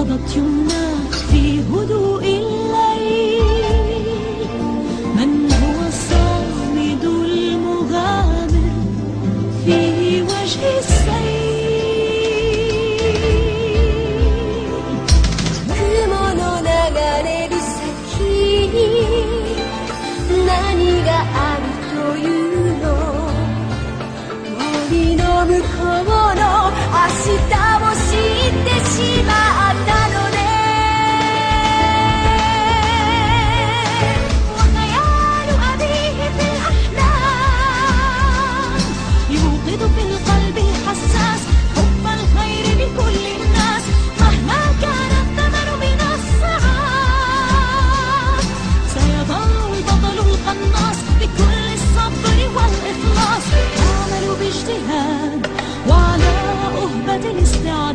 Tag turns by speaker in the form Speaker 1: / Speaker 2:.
Speaker 1: نهضت يمنى في هدوء Karadeniz'den